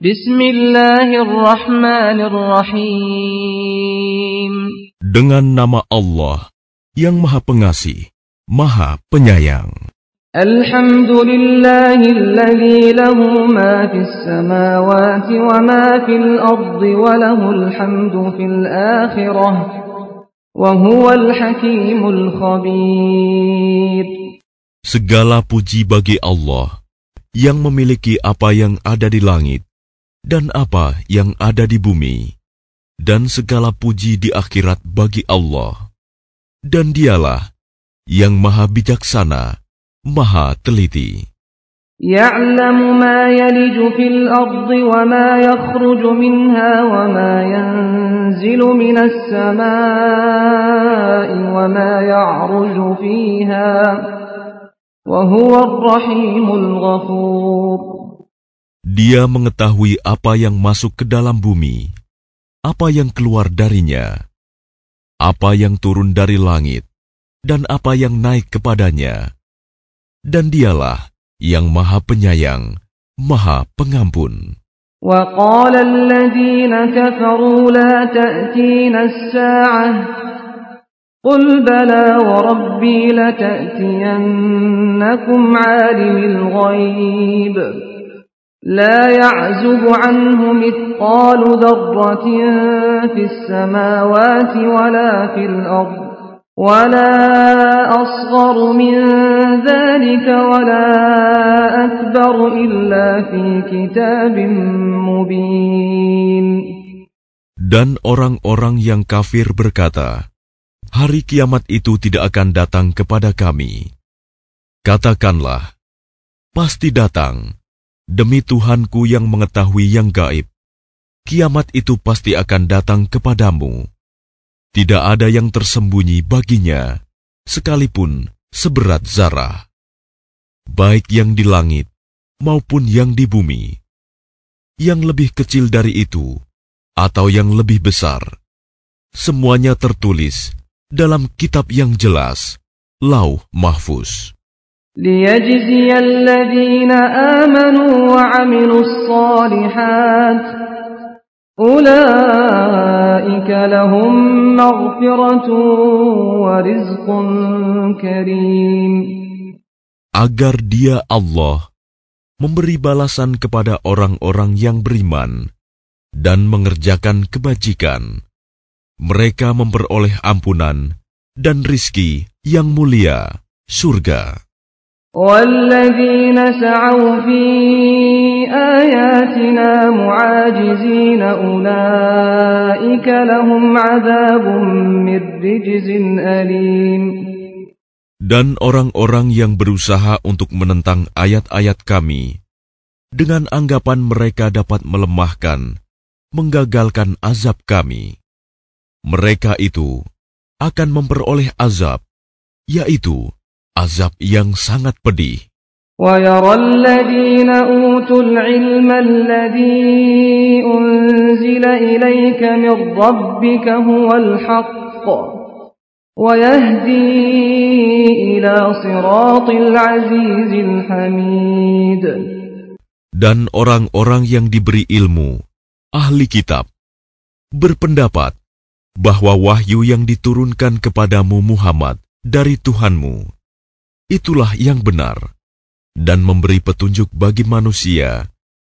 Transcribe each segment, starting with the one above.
Bismillahirrahmanirrahim. Dengan nama Allah yang Maha Pengasih, Maha Penyayang. Alhamdulillahilladzi lahu ma fis samawati wa ma fil ardi wa lahul hamdu fil akhirah wa huwal hakimul khabir. Segala puji bagi Allah yang memiliki apa yang ada di langit dan apa yang ada di bumi, dan segala puji di akhirat bagi Allah. Dan dialah yang maha bijaksana, maha teliti. يعلم ما يلج في الأرض وما يخرج منها وما ينزل من السماء وما يعرج فيها وهو الرحيم الغفور Dia mengetahui apa yang masuk ke dalam bumi, apa yang keluar darinya, apa yang turun dari langit, dan apa yang naik kepadanya. Dan dialah yang maha penyayang, maha pengampun. وقال الذين كفروا لا تأتينا الساعة قل بلى وربي لتأتينكم عالم الغيب لا يعزب عنه مثقال ذرة في السماوات ولا في الأرض ولا أصغر من ذلك ولا أكبر إلا في كتاب مبين Dan orang-orang yang kafir berkata, Hari kiamat itu tidak akan datang kepada kami. Katakanlah, pasti datang, Demi Tuhanku yang mengetahui yang gaib, kiamat itu pasti akan datang kepadamu. Tidak ada yang tersembunyi baginya, sekalipun seberat zarah. Baik yang di langit maupun yang di bumi. Yang lebih kecil dari itu, atau yang lebih besar. Semuanya tertulis dalam kitab yang jelas, Lauh Mahfuz. ليجزي الذين آمنوا وعملوا الصالحات أولئك لهم مغفرة ورزق كريم Agar dia Allah memberi balasan kepada orang-orang yang beriman dan mengerjakan kebajikan. Mereka memperoleh ampunan dan rizki yang mulia, surga. والذين سعوا في آياتنا معاجزين أولئك لهم عذاب من رجز أليم Dan orang-orang yang berusaha untuk menentang ayat-ayat kami, dengan anggapan mereka dapat melemahkan, menggagalkan azab kami. Mereka itu akan memperoleh azab, yaitu azab yang sangat pedih. ويرى الذين أوتوا العلم الذي أنزل إليك من ربك هو الحق ويهدي إلى صراط العزيز الحميد Dan orang-orang yang diberi ilmu, ahli kitab, berpendapat bahwa wahyu yang diturunkan kepadamu Muhammad dari Tuhanmu itulah yang benar dan memberi petunjuk bagi manusia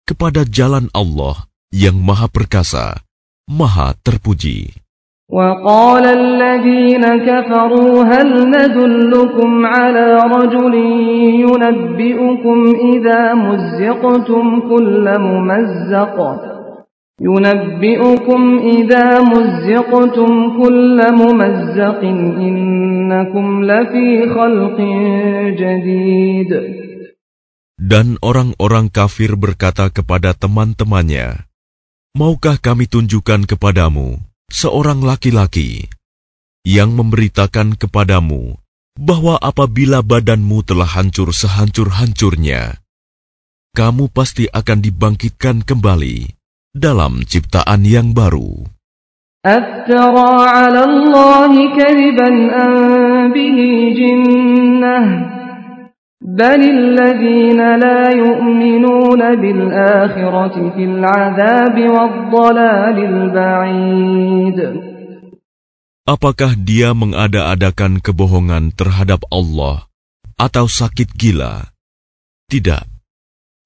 kepada jalan Allah yang Maha Perkasa, Maha Terpuji. وقال الذين كفروا هل ندلكم على رجل ينبئكم إذا مزقتم كل ممزق ينبئكم إذا مزقتم كل ممزق إنكم لفي خلق جديد Dan orang-orang kafir berkata kepada teman-temannya, Maukah kami tunjukkan kepadamu seorang laki-laki yang memberitakan kepadamu bahwa apabila badanmu telah hancur sehancur-hancurnya, kamu pasti akan dibangkitkan kembali dalam ciptaan yang baru. Apakah dia mengada-adakan kebohongan terhadap Allah atau sakit gila? Tidak,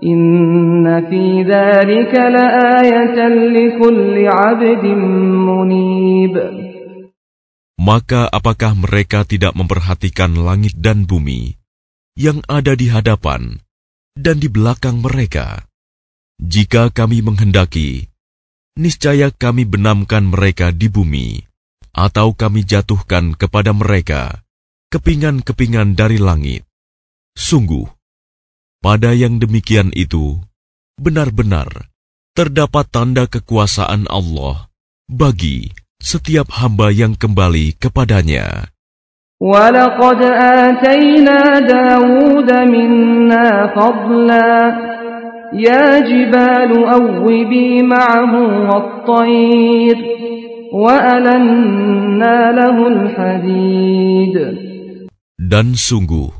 Inna fi dhalika laayatan likulli 'abdin munib. Maka apakah mereka tidak memperhatikan langit dan bumi yang ada di hadapan dan di belakang mereka? Jika kami menghendaki, niscaya kami benamkan mereka di bumi, atau kami jatuhkan kepada mereka kepingan-kepingan dari langit. Sungguh, pada yang demikian itu, benar-benar terdapat tanda kekuasaan Allah bagi setiap hamba yang kembali kepadanya. ولقد آتينا داود منا فضلا يا جبال أوبي معه والطير وألنا له الحديد Dan sungguh,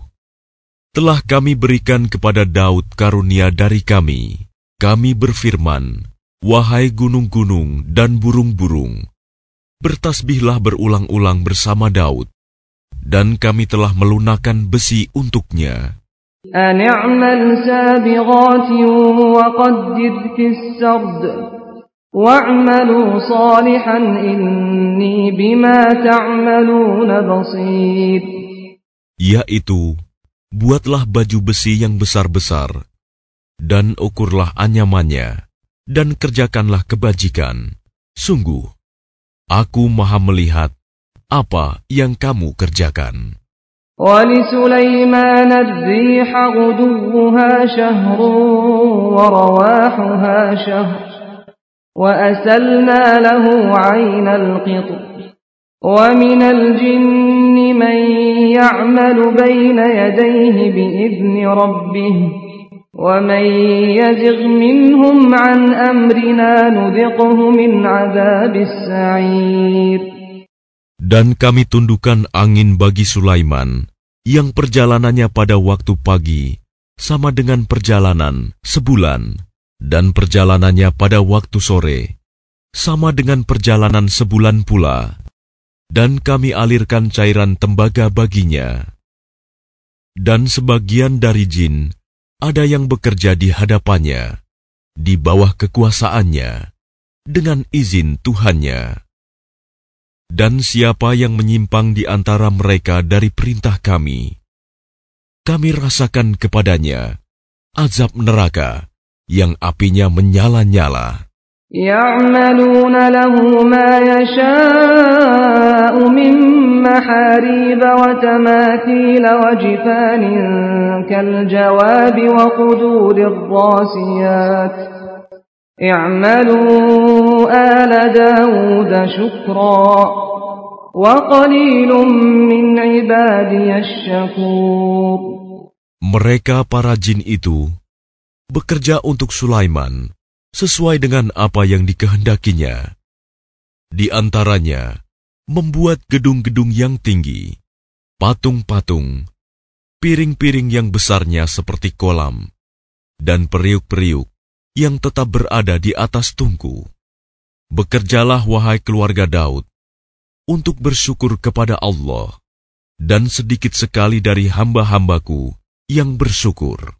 telah kami berikan kepada Daud karunia dari kami. Kami berfirman, Wahai gunung-gunung dan burung-burung, bertasbihlah berulang-ulang bersama Daud, dan kami telah melunakan besi untuknya. Yaitu, buatlah baju besi yang besar-besar, dan ukurlah anyamannya, dan kerjakanlah kebajikan. Sungguh, aku maha melihat apa yang kamu kerjakan. ولسليمان الريح غدوها شهر ورواحها شهر وأسلنا له عين القطر ومن الجن من يعمل بين يديه بإذن ربه ومن يزغ منهم عن أمرنا نذقه من عذاب السعير Dan kami tundukkan angin bagi Sulaiman, yang perjalanannya pada waktu pagi sama dengan perjalanan sebulan, dan perjalanannya pada waktu sore sama dengan perjalanan sebulan pula. Dan kami alirkan cairan tembaga baginya. Dan sebagian dari jin ada yang bekerja di hadapannya, di bawah kekuasaannya, dengan izin Tuhannya. Dan siapa yang menyimpang di antara mereka dari perintah kami, kami rasakan kepadanya azab neraka yang apinya menyala-nyala. يعملون له ما يشاء من محاريب وتماثيل وجفان كالجواب وقدور الراسيات. اعملوا آل داود شكرا وقليل من عبادي الشكور. Mereka para jin itu bekerja untuk Sulaiman. Sesuai dengan apa yang dikehendakinya. Di antaranya, membuat gedung-gedung yang tinggi, patung-patung, piring-piring yang besarnya seperti kolam, dan periuk-periuk yang tetap berada di atas tungku. Bekerjalah wahai keluarga Daud, untuk bersyukur kepada Allah, dan sedikit sekali dari hamba-hambaku yang bersyukur.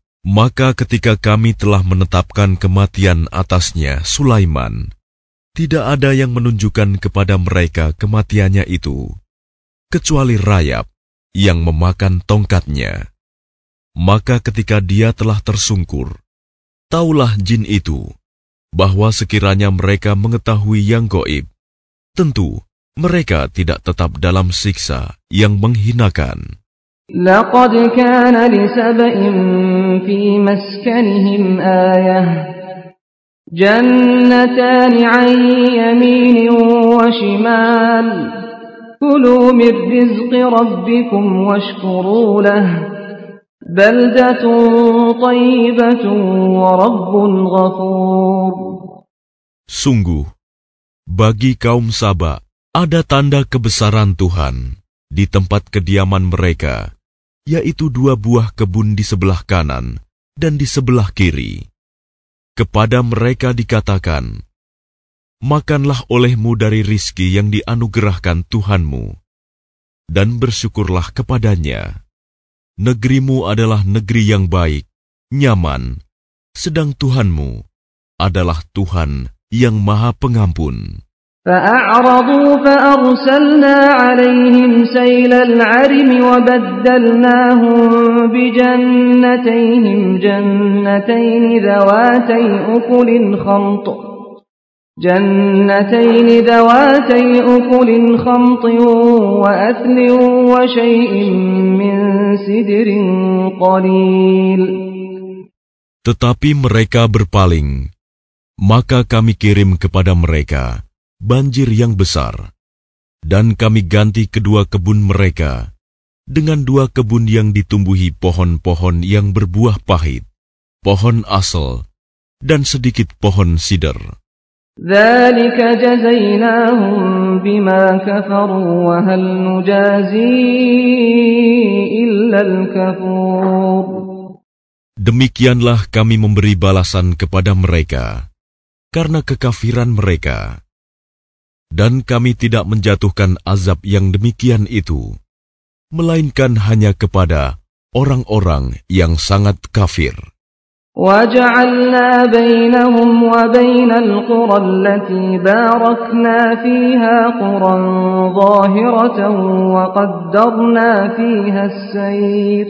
Maka ketika kami telah menetapkan kematian atasnya Sulaiman, tidak ada yang menunjukkan kepada mereka kematiannya itu, kecuali rayap yang memakan tongkatnya. Maka ketika dia telah tersungkur, taulah jin itu bahwa sekiranya mereka mengetahui yang goib, tentu mereka tidak tetap dalam siksa yang menghinakan. لقد كان لسبإ في مسكنهم آية جنتان عن يمين وشمال كلوا من رزق ربكم واشكروا له بلدة طيبة ورب غفور Sungguh, bagi kaum Saba ada tanda kebesaran Tuhan di tempat kediaman mereka yaitu dua buah kebun di sebelah kanan dan di sebelah kiri. Kepada mereka dikatakan, Makanlah olehmu dari rizki yang dianugerahkan Tuhanmu, dan bersyukurlah kepadanya. Negerimu adalah negeri yang baik, nyaman, sedang Tuhanmu adalah Tuhan yang Maha Pengampun. فأعرضوا فأرسلنا عليهم سيل العرم وبدلناهم بجنتيهم جنتين ذواتي أكل خمط جنتين ذواتي أكل خمط وأثل وشيء من سدر قليل. Tetapi mereka berpaling, maka kami kirim kepada mereka. Banjir yang besar, dan kami ganti kedua kebun mereka dengan dua kebun yang ditumbuhi pohon-pohon yang berbuah pahit, pohon asal, dan sedikit pohon sider. Demikianlah kami memberi balasan kepada mereka karena kekafiran mereka dan kami tidak menjatuhkan azab yang demikian itu, melainkan hanya kepada orang-orang yang sangat kafir. وجعلنا بينهم وبين القرى التي باركنا فيها قرى ظاهرة وقدرنا فيها السير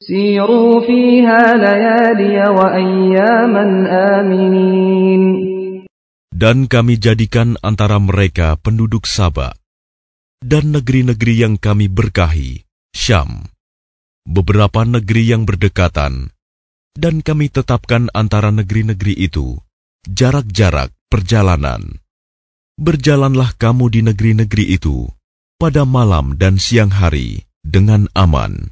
سيروا فيها ليالي وأياما آمنين dan kami jadikan antara mereka penduduk Sabak dan negeri-negeri yang kami berkahi, Syam, beberapa negeri yang berdekatan, dan kami tetapkan antara negeri-negeri itu jarak-jarak perjalanan. Berjalanlah kamu di negeri-negeri itu pada malam dan siang hari dengan aman.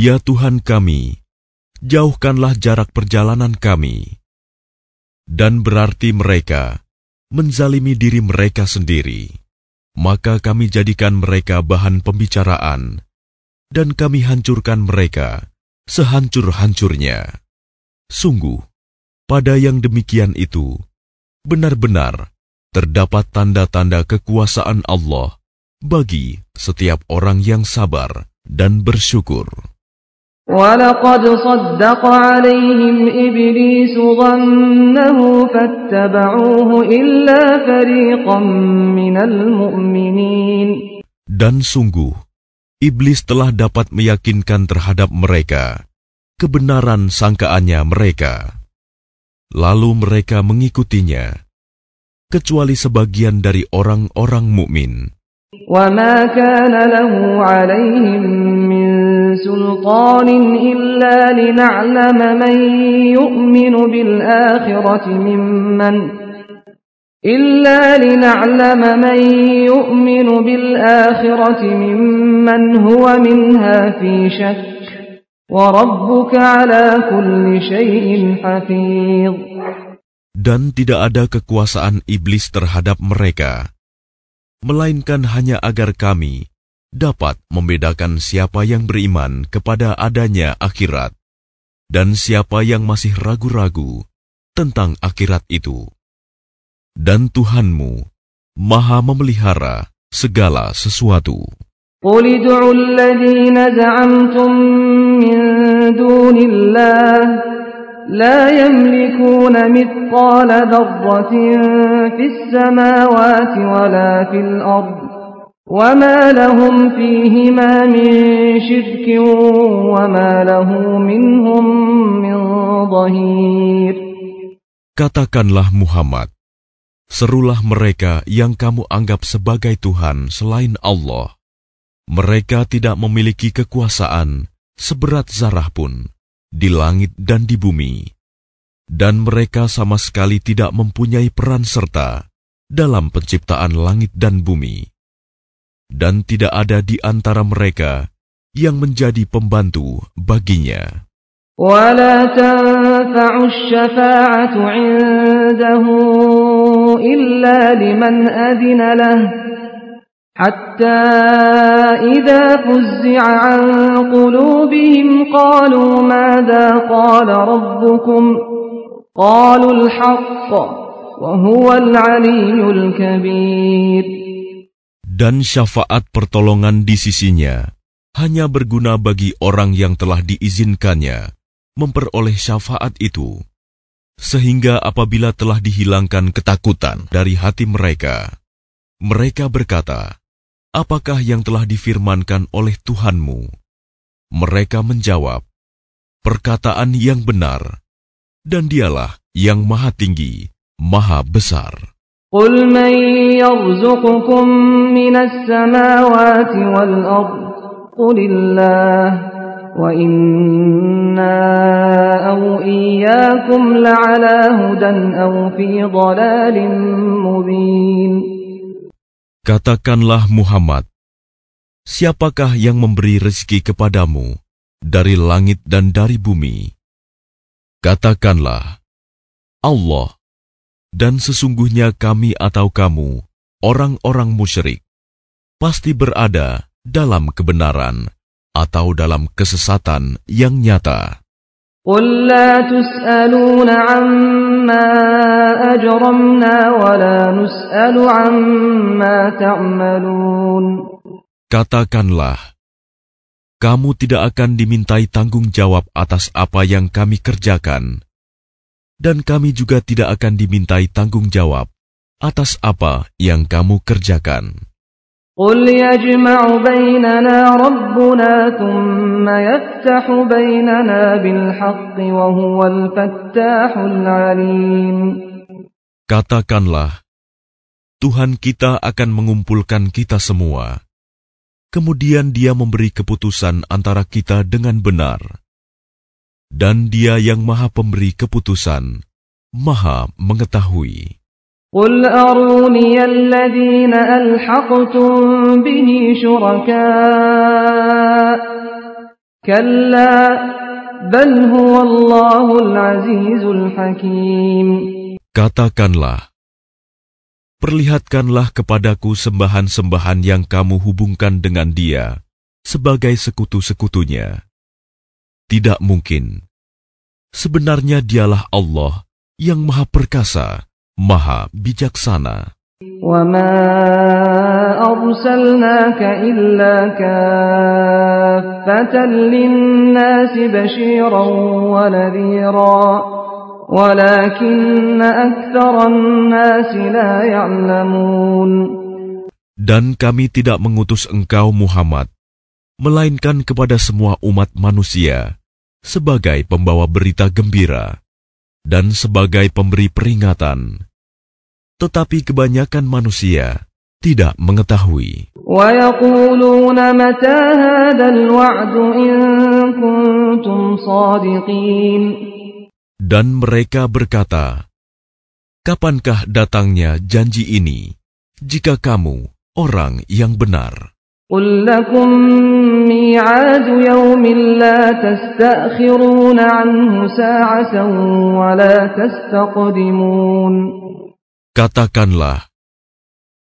Ya Tuhan kami, jauhkanlah jarak perjalanan kami. Dan berarti mereka menzalimi diri mereka sendiri. Maka kami jadikan mereka bahan pembicaraan, dan kami hancurkan mereka sehancur-hancurnya. Sungguh, pada yang demikian itu, benar-benar terdapat tanda-tanda kekuasaan Allah bagi setiap orang yang sabar dan bersyukur. ولقد صدق عليهم إبليس ظنه فاتبعوه إلا فريقا من المؤمنين Dan sungguh, iblis telah dapat meyakinkan terhadap mereka kebenaran sangkaannya mereka. Lalu mereka mengikutinya, kecuali sebagian dari orang-orang mukmin. وما كان له عليهم من سلطان إلا لنعلم من يؤمن بالآخرة ممن إلا لنعلم من يؤمن بالآخرة ممن هو منها في شك وربك على كل شيء حفيظ Dan tidak ada kekuasaan iblis terhadap mereka, melainkan hanya agar kami dapat membedakan siapa yang beriman kepada adanya akhirat dan siapa yang masih ragu-ragu tentang akhirat itu. Dan Tuhanmu maha memelihara segala sesuatu. قل ادعوا الذين زعمتم من دون الله لا يملكون مثقال ذرة في السماوات ولا في الأرض وما لهم فيهما من شرك وما له منهم من ظهير Katakanlah Muhammad, serulah mereka yang kamu anggap sebagai Tuhan selain Allah. Mereka tidak memiliki kekuasaan seberat zarah pun di langit dan di bumi, dan mereka sama sekali tidak mempunyai peran serta dalam penciptaan langit dan bumi, dan tidak ada di antara mereka yang menjadi pembantu baginya. ولا تنفع الشفاعة عنده إلا لمن أذن له حتى إذا فزع عن قلوبهم قالوا ماذا قال ربكم قالوا الحق وهو العلي الكبير dan syafaat pertolongan di sisinya hanya berguna bagi orang yang telah diizinkannya memperoleh syafaat itu, sehingga apabila telah dihilangkan ketakutan dari hati mereka, mereka berkata, apakah yang telah difirmankan oleh Tuhanmu? Mereka menjawab, perkataan yang benar, dan dialah yang maha tinggi, maha besar. قل من يرزقكم من السماوات والأرض قل الله وإنا أو إياكم لعلى هدى أو في ضلال مبين Katakanlah Muhammad, siapakah yang memberi rezeki kepadamu dari langit dan dari bumi? Katakanlah, Allah, dan sesungguhnya kami atau kamu, orang-orang musyrik, pasti berada dalam kebenaran atau dalam kesesatan yang nyata. قل لا تسألون عما أجرمنا ولا نسأل عما تعملون Katakanlah, kamu tidak akan dimintai tanggung jawab atas apa yang kami kerjakan, dan kami juga tidak akan dimintai tanggung jawab atas apa yang kamu kerjakan. قل يجمع بيننا ربنا ثم يفتح بيننا بالحق وهو الفتاح العليم Katakanlah, Tuhan kita akan mengumpulkan kita semua. Kemudian dia memberi keputusan antara kita dengan benar. Dan dia yang maha pemberi keputusan, maha mengetahui. قل أروني الذين ألحقتم به شركاء كلا بل هو الله العزيز الحكيم Katakanlah, perlihatkanlah kepadaku sembahan-sembahan yang kamu hubungkan dengan dia sebagai sekutu-sekutunya. Tidak mungkin. Sebenarnya dialah Allah yang maha perkasa, maha bijaksana. وما أرسلناك إلا كافة للناس بشيرا ونذيرا ولكن أكثر الناس لا يعلمون Dan kami tidak mengutus engkau Muhammad, melainkan kepada semua umat manusia, sebagai pembawa berita gembira dan sebagai pemberi peringatan, tetapi kebanyakan manusia tidak mengetahui. Dan mereka berkata, "Kapankah datangnya janji ini? Jika kamu orang yang benar." قل لكم ميعاد يوم لا تستأخرون عنه ساعة ولا تستقدمون Katakanlah,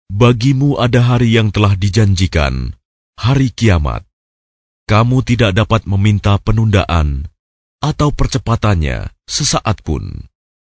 bagimu ada hari yang telah dijanjikan, hari kiamat. Kamu tidak dapat meminta penundaan atau percepatannya sesaat pun.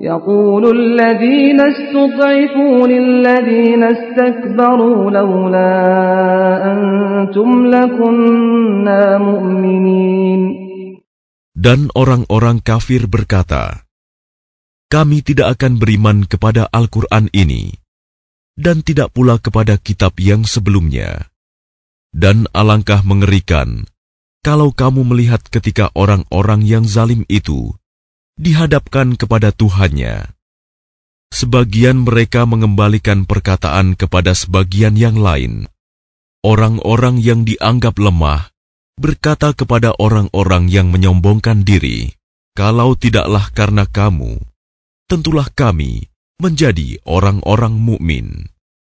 يقول الذين استضعفوا للذين استكبروا لولا أنتم لكنا مؤمنين Dan orang-orang kafir berkata, Kami tidak akan beriman kepada Al-Quran ini, dan tidak pula kepada kitab yang sebelumnya. Dan alangkah mengerikan, kalau kamu melihat ketika orang-orang yang zalim itu dihadapkan kepada Tuhannya. Sebagian mereka mengembalikan perkataan kepada sebagian yang lain. Orang-orang yang dianggap lemah berkata kepada orang-orang yang menyombongkan diri, "Kalau tidaklah karena kamu, tentulah kami menjadi orang-orang mukmin."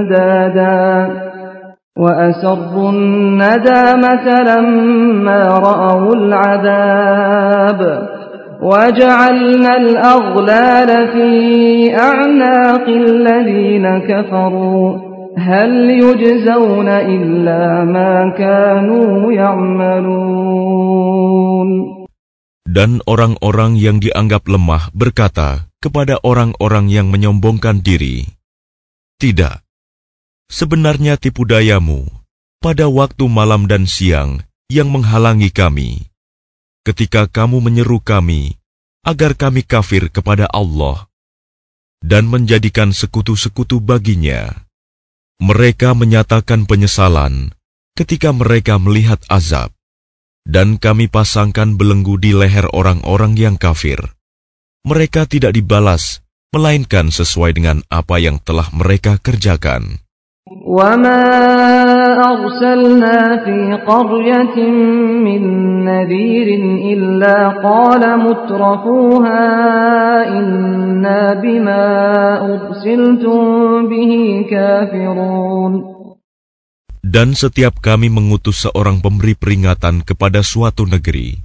أندادا وأسروا الندامة لما رأوا العذاب وجعلنا الأغلال في أعناق الذين كفروا هل يجزون إلا ما كانوا يعملون Dan orang-orang yang dianggap lemah berkata kepada orang-orang yang menyombongkan diri, Tidak, sebenarnya tipu dayamu pada waktu malam dan siang yang menghalangi kami. Ketika kamu menyeru kami agar kami kafir kepada Allah dan menjadikan sekutu-sekutu baginya, mereka menyatakan penyesalan ketika mereka melihat azab, dan kami pasangkan belenggu di leher orang-orang yang kafir. Mereka tidak dibalas melainkan sesuai dengan apa yang telah mereka kerjakan. Dan setiap kami mengutus seorang pemberi peringatan kepada suatu negeri.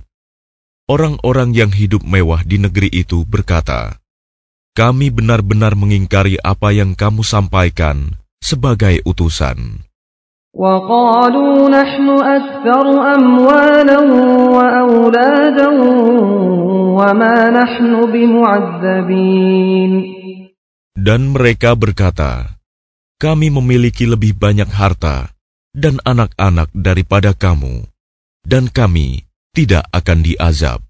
Orang-orang yang hidup mewah di negeri itu berkata, "Kami benar-benar mengingkari apa yang kamu sampaikan sebagai utusan." وقالوا نحن أكثر أموالا وأولادا وما نحن بمعذبين Dan mereka berkata, "Kami memiliki lebih banyak harta dan anak-anak daripada kamu, dan kami tidak akan diazab."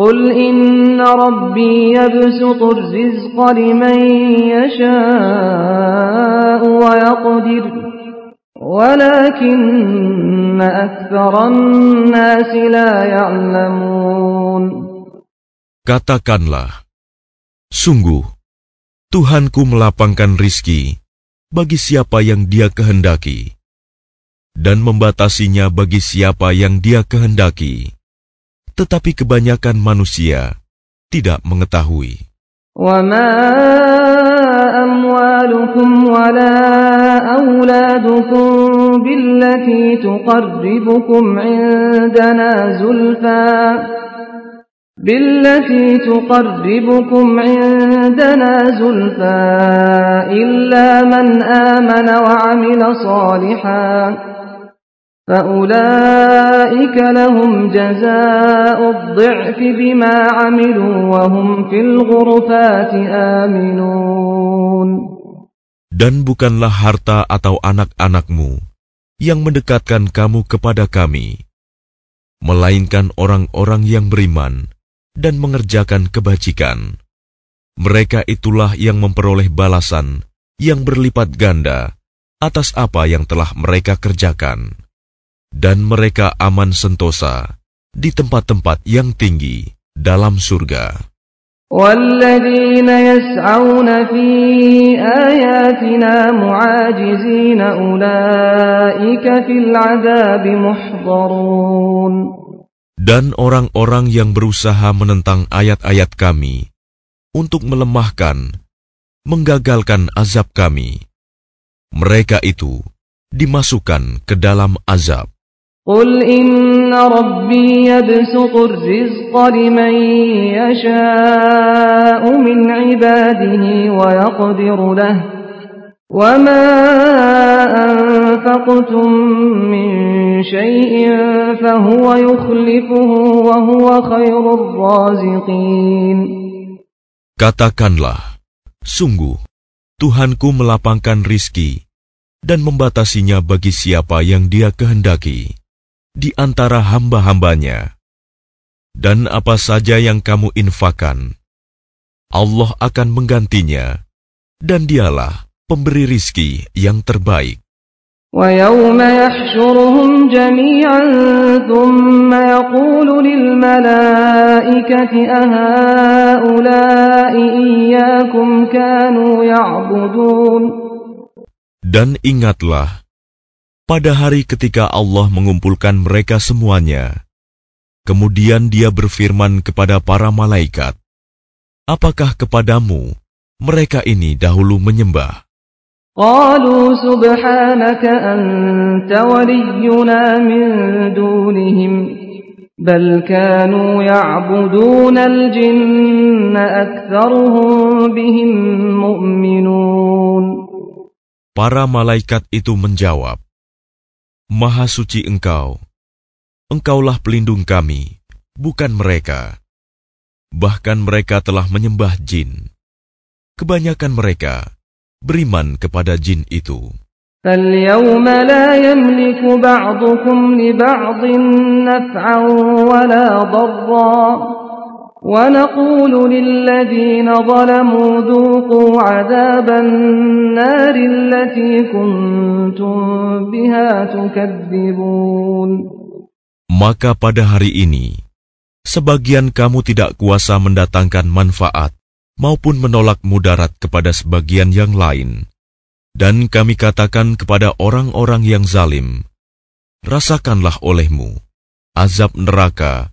قل إن ربي يبسط الرزق لمن يشاء ويقدر ولكن أكثر الناس لا يعلمون Katakanlah, sungguh, Tuhanku melapangkan rizki bagi siapa yang dia kehendaki, dan membatasinya bagi siapa yang dia kehendaki. Tetapi kebanyakan manusia tidak mengetahui. وما أموالكم ولا أولادكم بالتي تقربكم عندنا زلفى بالتي تقربكم عندنا زلفى إلا من آمن وعمل صالحا فأولئك لهم جزاء الضعف بما عملوا وهم في الغرفات آمنون Dan bukanlah harta atau anak-anakmu yang mendekatkan kamu kepada kami, melainkan orang-orang yang beriman dan mengerjakan kebajikan. Mereka itulah yang memperoleh balasan yang berlipat ganda atas apa yang telah mereka kerjakan, dan mereka aman sentosa di tempat-tempat yang tinggi dalam surga. والذين يسعون في آياتنا معاجزين أولئك في العذاب محضرون Dan orang-orang yang berusaha menentang ayat-ayat kami untuk melemahkan, menggagalkan azab kami, mereka itu dimasukkan ke dalam azab. قل إن ربي يبسط الرزق لمن يشاء من عباده ويقدر له وما أنفقتم من شيء فهو يخلفه وهو خير الرازقين Katakanlah, sungguh, Tuhanku melapangkan rizki dan membatasinya bagi siapa yang dia kehendaki di antara hamba-hambanya. Dan apa saja yang kamu infakan, Allah akan menggantinya, dan dialah pemberi rizki yang terbaik. ويوم يحشرهم جميعا ثم يقول للملائكة أهؤلاء إياكم كانوا يعبدون Dan ingatlah, pada hari ketika Allah mengumpulkan mereka semuanya, kemudian dia berfirman kepada para malaikat, Apakah kepadamu mereka ini dahulu menyembah? قالوا سبحانك أنت ولينا من دونهم بل كانوا يعبدون الجن أكثرهم بهم مؤمنون Para malaikat itu menjawab, Maha suci engkau, engkaulah pelindung kami, bukan mereka. Bahkan mereka telah menyembah jin. Kebanyakan mereka beriman kepada jin itu. فاليوم لا يملك بعضكم لبعض نفعا ولا ضرا ونقول للذين ظلموا ذوقوا عذاب النار التي كنتم بها تكذبون Maka pada hari ini, sebagian kamu tidak kuasa mendatangkan manfaat maupun menolak mudarat kepada sebagian yang lain. Dan kami katakan kepada orang-orang yang zalim, rasakanlah olehmu azab neraka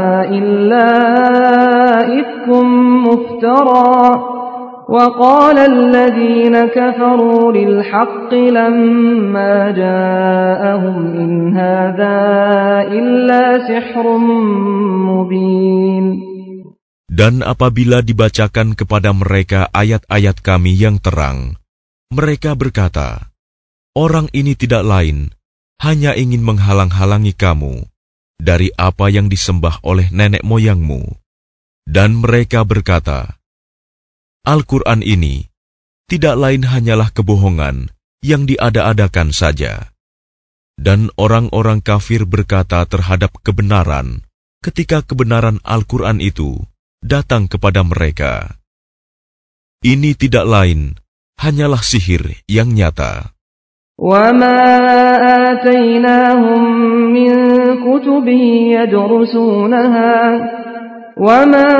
إلا إفك مفترى وقال الذين كفروا للحق لما جاءهم إن هذا إلا سحر مبين Dan apabila dibacakan kepada mereka ayat-ayat kami yang terang, mereka berkata, Orang ini tidak lain, hanya ingin menghalang-halangi kamu dari apa yang disembah oleh nenek moyangmu. Dan mereka berkata, Al-Quran ini tidak lain hanyalah kebohongan yang diada-adakan saja. Dan orang-orang kafir berkata terhadap kebenaran ketika kebenaran Al-Quran itu datang kepada mereka. Ini tidak lain, hanyalah sihir yang nyata. وما آتيناهم من كتب يدرسونها وما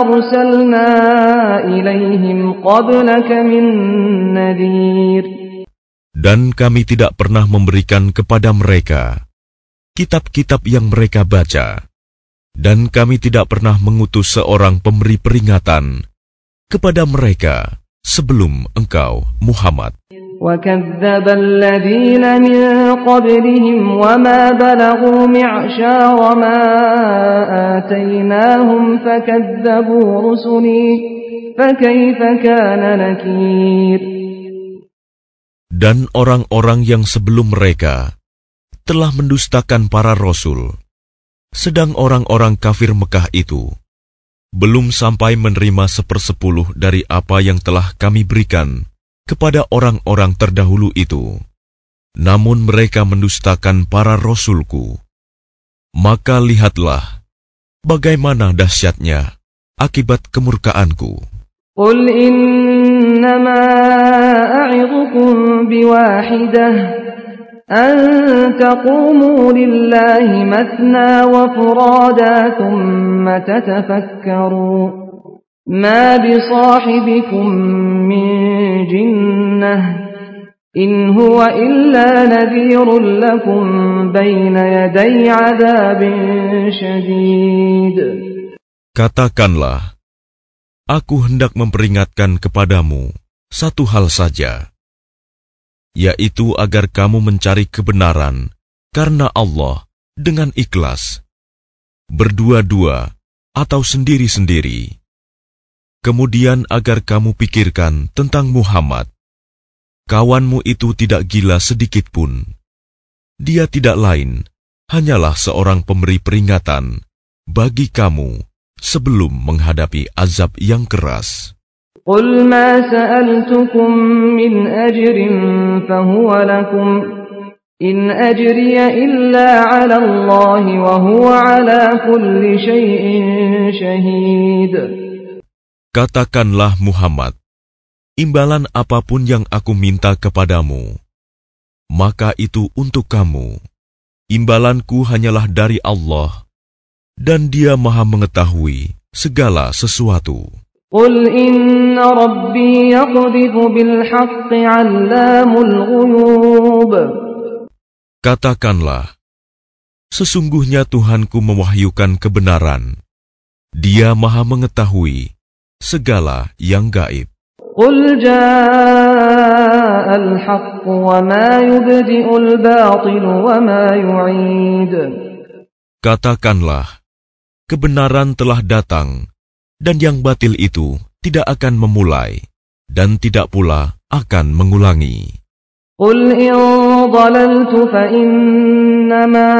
أرسلنا إليهم قبلك من نذير Dan kami tidak pernah memberikan kepada mereka kitab-kitab yang mereka baca, dan kami tidak pernah mengutus seorang pemberi peringatan kepada mereka sebelum engkau, Muhammad. وكذب الذين من قبلهم وما بلغوا معشار ما آتيناهم فكذبوا رسلي فكيف كان نكير Dan orang-orang yang sebelum mereka telah mendustakan para rasul, sedang orang-orang kafir Mekah itu belum sampai menerima sepersepuluh dari apa yang telah kami berikan kepada orang-orang terdahulu itu, namun mereka mendustakan para rasulku. Maka lihatlah bagaimana dahsyatnya akibat kemurkaanku. Qul innama a'idukum biwahidah an taqumu lillahi matna wa furada thumma tatafakkaru ma bi min جنة إن هو إلا نذير لكم بين يدي عذاب شديد Katakanlah, Aku hendak memperingatkan kepadamu satu hal saja, yaitu agar kamu mencari kebenaran karena Allah dengan ikhlas, berdua-dua atau sendiri-sendiri. Kemudian agar kamu pikirkan tentang Muhammad. Kawanmu itu tidak gila sedikit pun. Dia tidak lain, hanyalah seorang pemberi peringatan bagi kamu sebelum menghadapi azab yang keras. قل ما سألتكم من أجر فهو لكم إن أجري إلا على الله وهو على كل شيء شهيد Katakanlah Muhammad, imbalan apapun yang aku minta kepadamu, maka itu untuk kamu. Imbalanku hanyalah dari Allah, dan Dia Maha Mengetahui segala sesuatu. قل إن ربي يقذف بالحق علام الغيوب Katakanlah, sesungguhnya Tuhanku mewahyukan kebenaran. Dia Maha Mengetahui segala yang gaib. قل جاء الحق وما يبدئ الباطل وما يعيد Katakanlah, kebenaran telah datang, dan yang batil itu tidak akan memulai, dan tidak pula akan mengulangi. قل إن ضللت فإنما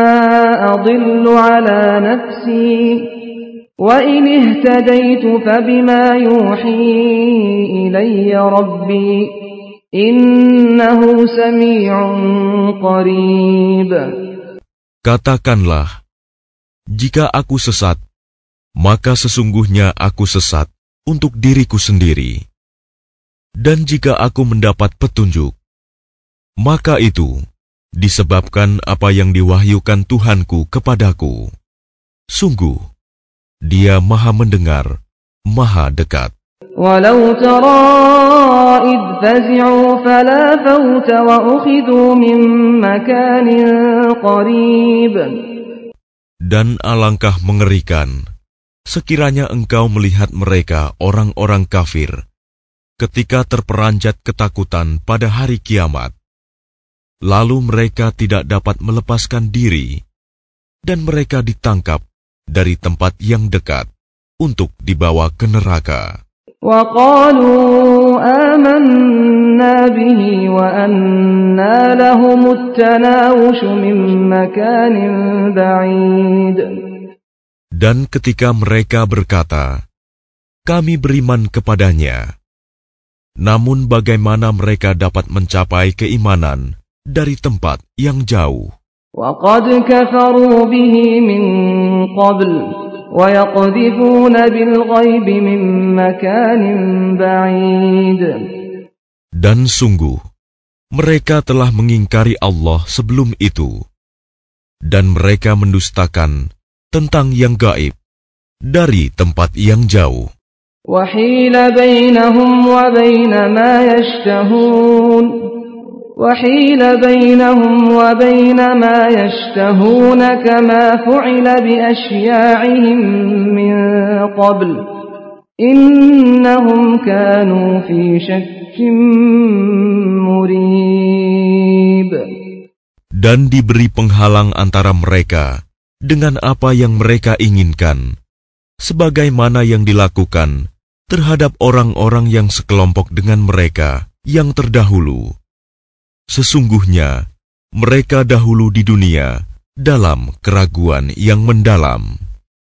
أضل على نفسي وإن اهتديت فبما يوحي إلي ربي إنه سميع قريب Katakanlah, jika aku sesat, maka sesungguhnya aku sesat untuk diriku sendiri. Dan jika aku mendapat petunjuk, maka itu disebabkan apa yang diwahyukan Tuhanku kepadaku. Sungguh, Dia Maha Mendengar, Maha Dekat. ولو ترى إذ فزعوا فلا فوت وأخذوا من مكان قريب Dan alangkah mengerikan, sekiranya engkau melihat mereka orang-orang kafir, ketika terperanjat ketakutan pada hari kiamat. Lalu mereka tidak dapat melepaskan diri, dan mereka ditangkap dari tempat yang dekat untuk dibawa ke neraka. وقالوا آمنا به وأنا لهم التناوش من مكان بعيد Dan ketika mereka berkata, "Kami beriman kepadanya," namun bagaimana mereka dapat mencapai keimanan dari tempat yang jauh? وقد كفروا به من قبل ويقذفون بالغيب من مكان بعيد Dan sungguh, mereka telah mengingkari Allah sebelum itu, dan mereka mendustakan tentang yang gaib dari tempat yang jauh. وحيل بينهم وبين ما يشتهون وحيل بينهم وبين ما يشتهون كما فعل بأشياعهم من قبل إنهم كانوا في شك مريب Dan diberi penghalang antara mereka dengan apa yang mereka inginkan, sebagaimana yang dilakukan terhadap orang-orang yang sekelompok dengan mereka yang terdahulu. Sesungguhnya mereka dahulu di dunia dalam keraguan yang mendalam.